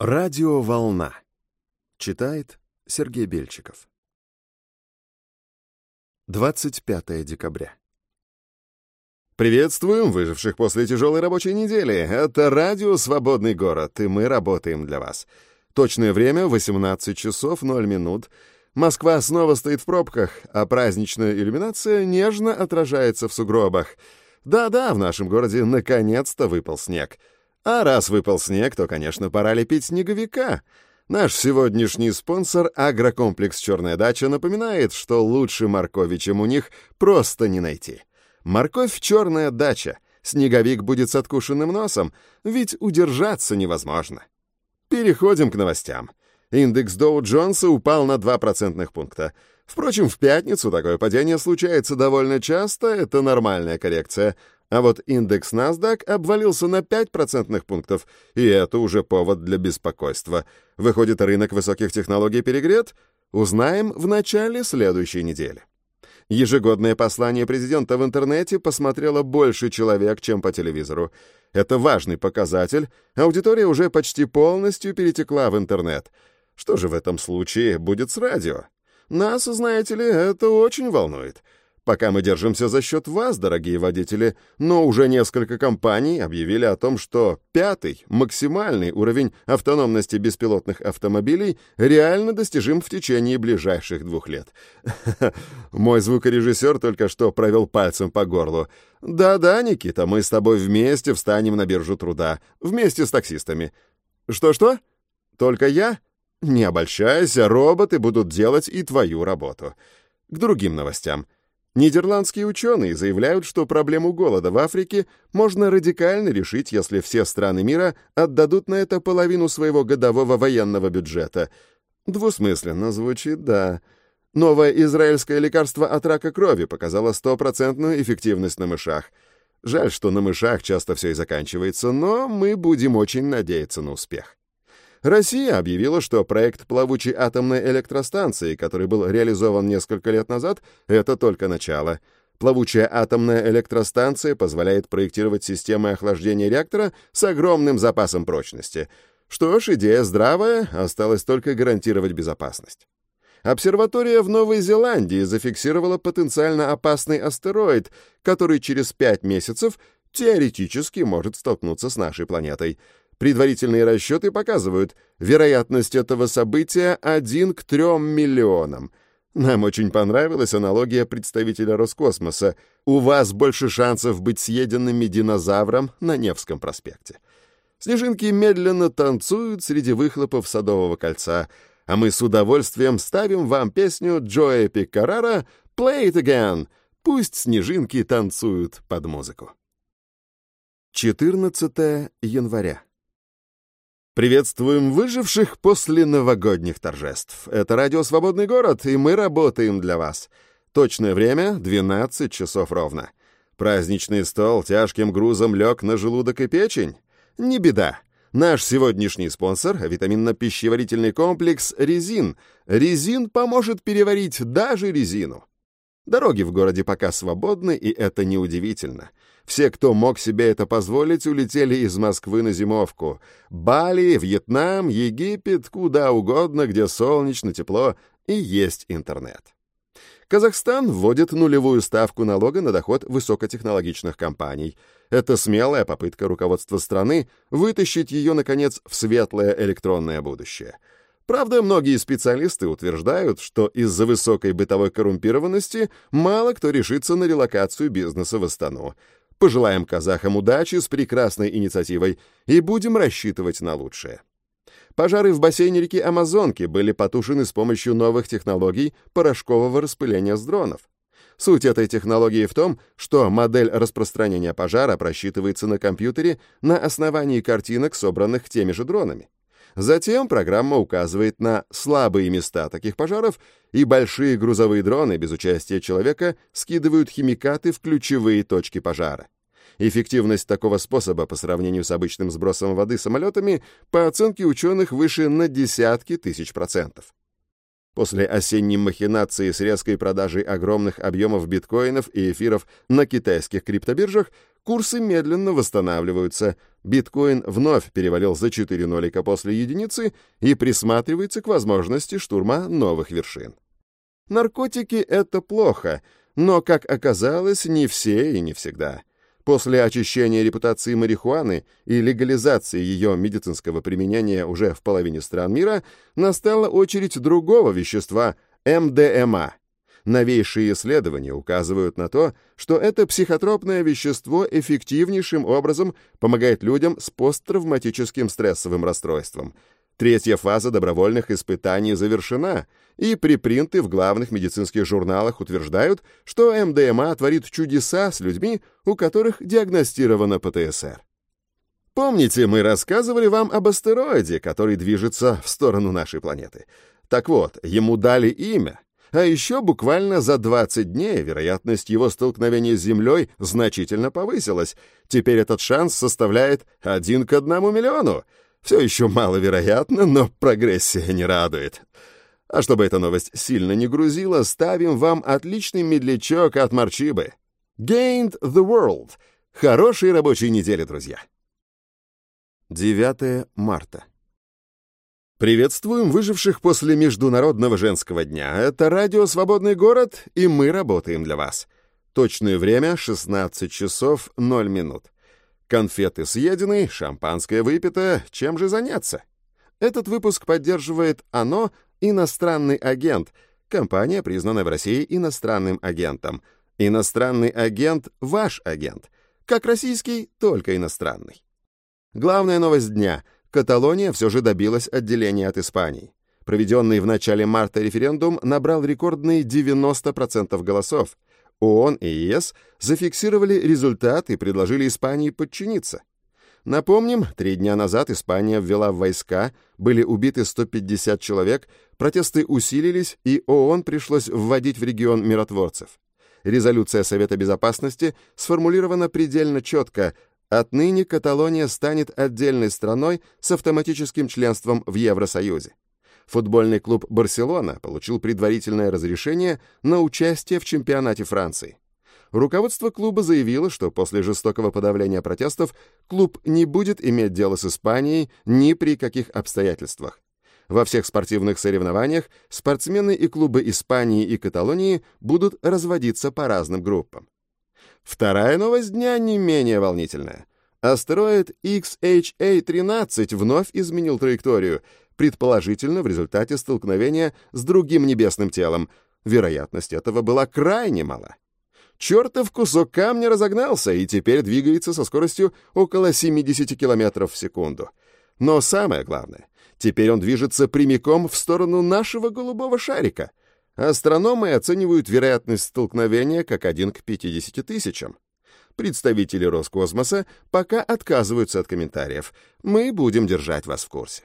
Радиоволна. Читает Сергей Бельчиков. 25 декабря. Приветствуем выживших после тяжелой рабочей недели. Это радио «Свободный город», и мы работаем для вас. Точное время — 18 часов 0 минут. Москва снова стоит в пробках, а праздничная иллюминация нежно отражается в сугробах. Да-да, в нашем городе наконец-то выпал снег — а раз выпал снег, то, конечно, пора лепить снеговика. Наш сегодняшний спонсор, агрокомплекс «Черная дача», напоминает, что лучше моркови, чем у них, просто не найти. Морковь «Черная дача». Снеговик будет с откушенным носом, ведь удержаться невозможно. Переходим к новостям. Индекс Доу-Джонса упал на 2 процентных пункта. Впрочем, в пятницу такое падение случается довольно часто, это нормальная коррекция. А вот индекс NASDAQ обвалился на 5 процентных пунктов, и это уже повод для беспокойства. Выходит, рынок высоких технологий перегрет? Узнаем в начале следующей недели. Ежегодное послание президента в интернете посмотрело больше человек, чем по телевизору. Это важный показатель. Аудитория уже почти полностью перетекла в интернет. Что же в этом случае будет с радио? Нас, знаете ли, это очень волнует. Пока мы держимся за счет вас, дорогие водители, но уже несколько компаний объявили о том, что пятый, максимальный уровень автономности беспилотных автомобилей реально достижим в течение ближайших двух лет. Мой звукорежиссер только что провел пальцем по горлу. Да-да, Никита, мы с тобой вместе встанем на биржу труда, вместе с таксистами. Что-что? Только я? Не обольщайся, роботы будут делать и твою работу. К другим новостям — Нидерландские ученые заявляют, что проблему голода в Африке можно радикально решить, если все страны мира отдадут на это половину своего годового военного бюджета. Двусмысленно звучит, да. Новое израильское лекарство от рака крови показало стопроцентную эффективность на мышах. Жаль, что на мышах часто все и заканчивается, но мы будем очень надеяться на успех. Россия объявила, что проект плавучей атомной электростанции, который был реализован несколько лет назад, это только начало. Плавучая атомная электростанция позволяет проектировать системы охлаждения реактора с огромным запасом прочности. Что ж, идея здравая, осталось только гарантировать безопасность. Обсерватория в Новой Зеландии зафиксировала потенциально опасный астероид, который через пять месяцев теоретически может столкнуться с нашей планетой. Предварительные расчеты показывают, вероятность этого события 1 к 3 миллионам. Нам очень понравилась аналогия представителя Роскосмоса. У вас больше шансов быть съеденными динозавром на Невском проспекте. Снежинки медленно танцуют среди выхлопов Садового кольца, а мы с удовольствием ставим вам песню Джоэ Пикарара «Play it again». Пусть снежинки танцуют под музыку. 14 января. Приветствуем выживших после новогодних торжеств. Это радио «Свободный город», и мы работаем для вас. Точное время — 12 часов ровно. Праздничный стол тяжким грузом лег на желудок и печень? Не беда. Наш сегодняшний спонсор — витаминно-пищеварительный комплекс «Резин». «Резин» поможет переварить даже резину. Дороги в городе пока свободны, и это неудивительно. Все, кто мог себе это позволить, улетели из Москвы на зимовку. Бали, Вьетнам, Египет, куда угодно, где солнечно, тепло и есть интернет. Казахстан вводит нулевую ставку налога на доход высокотехнологичных компаний. Это смелая попытка руководства страны вытащить ее, наконец, в светлое электронное будущее. Правда, многие специалисты утверждают, что из-за высокой бытовой коррумпированности мало кто решится на релокацию бизнеса в Астану. Пожелаем казахам удачи с прекрасной инициативой и будем рассчитывать на лучшее. Пожары в бассейне реки Амазонки были потушены с помощью новых технологий порошкового распыления с дронов. Суть этой технологии в том, что модель распространения пожара просчитывается на компьютере на основании картинок, собранных теми же дронами. Затем программа указывает на слабые места таких пожаров, и большие грузовые дроны без участия человека скидывают химикаты в ключевые точки пожара. Эффективность такого способа по сравнению с обычным сбросом воды самолетами по оценке ученых выше на десятки тысяч процентов. После осенней махинации с резкой продажей огромных объемов биткоинов и эфиров на китайских криптобиржах курсы медленно восстанавливаются, биткоин вновь перевалил за 4 нолика после единицы и присматривается к возможности штурма новых вершин. Наркотики — это плохо, но, как оказалось, не все и не всегда. После очищения репутации марихуаны и легализации ее медицинского применения уже в половине стран мира настала очередь другого вещества — МДМА. Новейшие исследования указывают на то, что это психотропное вещество эффективнейшим образом помогает людям с посттравматическим стрессовым расстройством. Третья фаза добровольных испытаний завершена, и припринты в главных медицинских журналах утверждают, что МДМА творит чудеса с людьми, у которых диагностировано ПТСР. Помните, мы рассказывали вам об астероиде, который движется в сторону нашей планеты? Так вот, ему дали имя. А еще буквально за 20 дней вероятность его столкновения с Землей значительно повысилась. Теперь этот шанс составляет один к одному миллиону. Все еще маловероятно, но прогрессия не радует. А чтобы эта новость сильно не грузила, ставим вам отличный медлячок от Марчибы. Gained the World. Хорошей рабочей недели, друзья. 9 марта. Приветствуем выживших после Международного женского дня. Это радио «Свободный город», и мы работаем для вас. Точное время — 16 часов 0 минут. Конфеты съедены, шампанское выпито, чем же заняться? Этот выпуск поддерживает «Оно» иностранный агент. Компания, признанная в России иностранным агентом. Иностранный агент — ваш агент. Как российский, только иностранный. Главная новость дня. Каталония все же добилась отделения от Испании. Проведенный в начале марта референдум набрал рекордные 90% голосов. ООН и ЕС зафиксировали результат и предложили Испании подчиниться. Напомним, три дня назад Испания ввела в войска, были убиты 150 человек, протесты усилились, и ООН пришлось вводить в регион миротворцев. Резолюция Совета Безопасности сформулирована предельно четко. Отныне Каталония станет отдельной страной с автоматическим членством в Евросоюзе. Футбольный клуб «Барселона» получил предварительное разрешение на участие в чемпионате Франции руководство клуба заявило, что после жестокого подавления протестов клуб не будет иметь дело с Испанией ни при каких обстоятельствах. Во всех спортивных соревнованиях спортсмены и клубы Испании и Каталонии будут разводиться по разным группам. Вторая новость дня не менее волнительная. Астероид XHA-13 вновь изменил траекторию, предположительно в результате столкновения с другим небесным телом. Вероятность этого была крайне мала. Чертов кусок камня разогнался и теперь двигается со скоростью около 70 км в секунду. Но самое главное, теперь он движется прямиком в сторону нашего голубого шарика. Астрономы оценивают вероятность столкновения как 1 к 50 тысячам. Представители Роскосмоса пока отказываются от комментариев. Мы будем держать вас в курсе.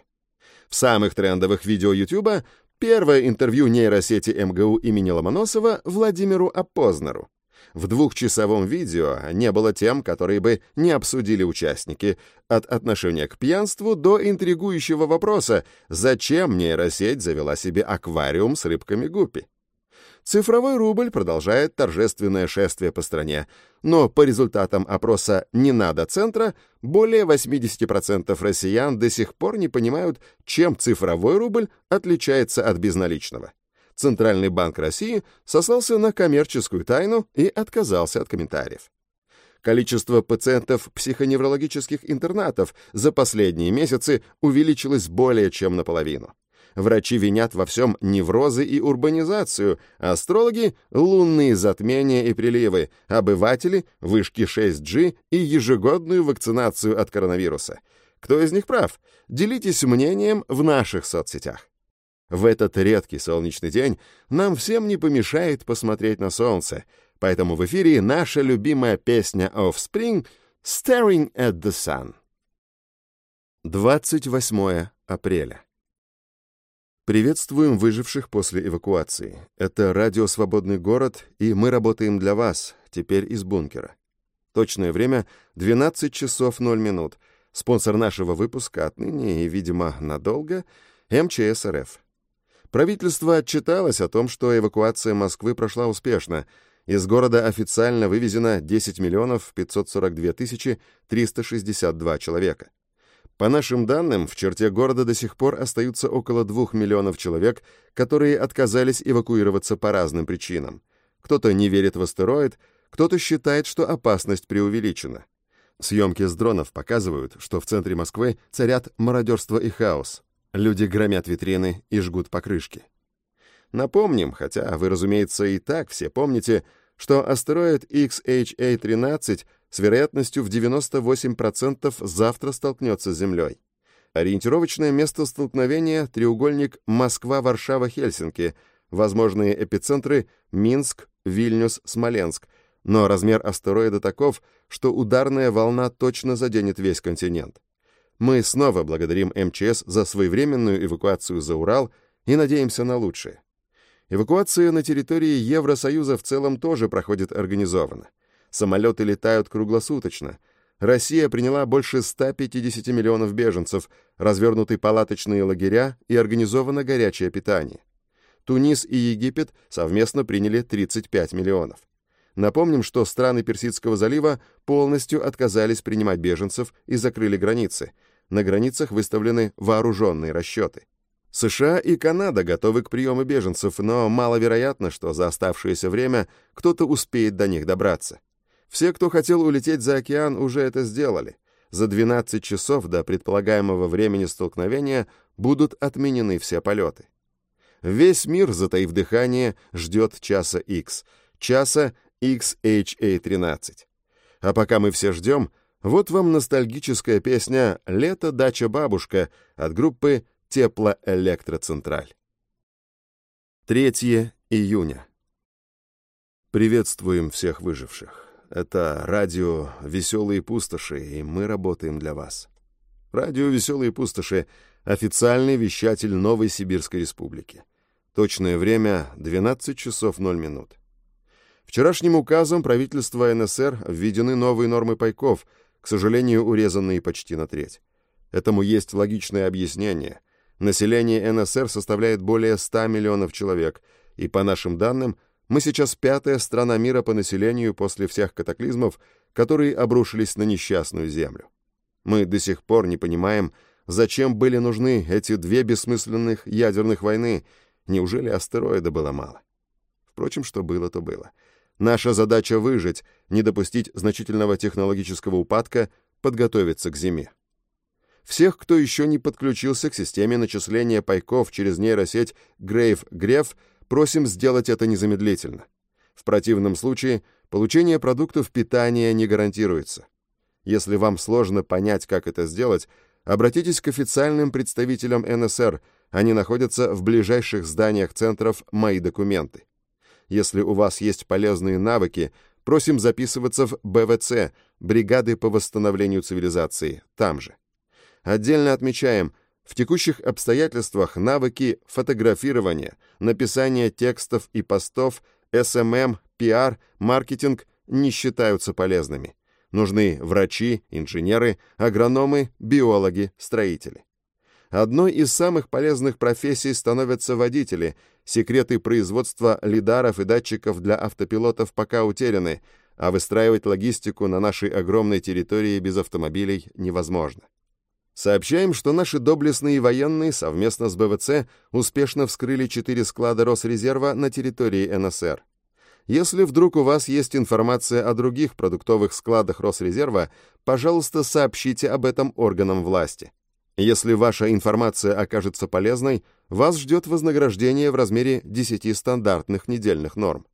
В самых трендовых видео YouTube первое интервью нейросети МГУ имени Ломоносова Владимиру Апознеру. В двухчасовом видео не было тем, которые бы не обсудили участники, от отношения к пьянству до интригующего вопроса, зачем нейросеть завела себе аквариум с рыбками гуппи. Цифровой рубль продолжает торжественное шествие по стране, но по результатам опроса «Не надо центра» более 80% россиян до сих пор не понимают, чем цифровой рубль отличается от безналичного. Центральный банк России сослался на коммерческую тайну и отказался от комментариев. Количество пациентов психоневрологических интернатов за последние месяцы увеличилось более чем наполовину. Врачи винят во всем неврозы и урбанизацию, астрологи — лунные затмения и приливы, обыватели — вышки 6G и ежегодную вакцинацию от коронавируса. Кто из них прав? Делитесь мнением в наших соцсетях. В этот редкий солнечный день нам всем не помешает посмотреть на солнце, поэтому в эфире наша любимая песня Offspring «Staring at the Sun». 28 апреля. Приветствуем выживших после эвакуации. Это радио «Свободный город», и мы работаем для вас, теперь из бункера. Точное время — 12 часов 0 минут. Спонсор нашего выпуска отныне и, видимо, надолго — МЧС РФ. Правительство отчиталось о том, что эвакуация Москвы прошла успешно. Из города официально вывезено 10 миллионов 542 тысячи 362 человека. По нашим данным, в черте города до сих пор остаются около 2 миллионов человек, которые отказались эвакуироваться по разным причинам. Кто-то не верит в астероид, кто-то считает, что опасность преувеличена. Съемки с дронов показывают, что в центре Москвы царят мародерство и хаос. Люди громят витрины и жгут покрышки. Напомним, хотя вы, разумеется, и так все помните, что астероид XHA-13 с вероятностью в 98% завтра столкнется с Землей. Ориентировочное место столкновения — треугольник Москва-Варшава-Хельсинки, возможные эпицентры — Минск, Вильнюс, Смоленск, но размер астероида таков, что ударная волна точно заденет весь континент. Мы снова благодарим МЧС за своевременную эвакуацию за Урал и надеемся на лучшее. Эвакуация на территории Евросоюза в целом тоже проходит организованно. Самолеты летают круглосуточно. Россия приняла больше 150 миллионов беженцев, развернуты палаточные лагеря и организовано горячее питание. Тунис и Египет совместно приняли 35 миллионов. Напомним, что страны Персидского залива полностью отказались принимать беженцев и закрыли границы. На границах выставлены вооруженные расчеты. США и Канада готовы к приему беженцев, но маловероятно, что за оставшееся время кто-то успеет до них добраться. Все, кто хотел улететь за океан, уже это сделали. За 12 часов до предполагаемого времени столкновения будут отменены все полеты. Весь мир, затаив дыхание, ждет часа X, часа XHA-13. А пока мы все ждем, вот вам ностальгическая песня «Лето, дача, бабушка» от группы Теплоэлектроцентраль. 3 июня. Приветствуем всех выживших. Это радио «Веселые пустоши», и мы работаем для вас. Радио «Веселые пустоши» — официальный вещатель Новой Сибирской Республики. Точное время — 12 часов 0 минут. Вчерашним указом правительства НСР введены новые нормы пайков, к сожалению, урезанные почти на треть. Этому есть логичное объяснение — Население НСР составляет более 100 миллионов человек, и по нашим данным, мы сейчас пятая страна мира по населению после всех катаклизмов, которые обрушились на несчастную Землю. Мы до сих пор не понимаем, зачем были нужны эти две бессмысленных ядерных войны, неужели астероида было мало? Впрочем, что было, то было. Наша задача выжить, не допустить значительного технологического упадка, подготовиться к зиме. Всех, кто еще не подключился к системе начисления пайков через нейросеть Grave-Gref, просим сделать это незамедлительно. В противном случае получение продуктов питания не гарантируется. Если вам сложно понять, как это сделать, обратитесь к официальным представителям НСР, они находятся в ближайших зданиях центров «Мои документы». Если у вас есть полезные навыки, просим записываться в БВЦ, бригады по восстановлению цивилизации, там же. Отдельно отмечаем, в текущих обстоятельствах навыки фотографирования, написания текстов и постов, SMM, PR, маркетинг не считаются полезными. Нужны врачи, инженеры, агрономы, биологи, строители. Одной из самых полезных профессий становятся водители. Секреты производства лидаров и датчиков для автопилотов пока утеряны, а выстраивать логистику на нашей огромной территории без автомобилей невозможно. Сообщаем, что наши доблестные военные совместно с БВЦ успешно вскрыли четыре склада Росрезерва на территории НСР. Если вдруг у вас есть информация о других продуктовых складах Росрезерва, пожалуйста, сообщите об этом органам власти. Если ваша информация окажется полезной, вас ждет вознаграждение в размере 10 стандартных недельных норм.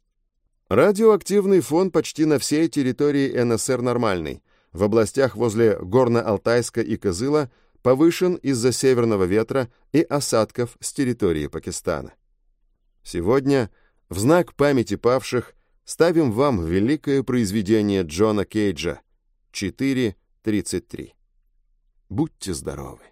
Радиоактивный фон почти на всей территории НСР нормальный, в областях возле Горно-Алтайска и Кызыла повышен из-за северного ветра и осадков с территории Пакистана. Сегодня, в знак памяти павших, ставим вам великое произведение Джона Кейджа 4.33. Будьте здоровы!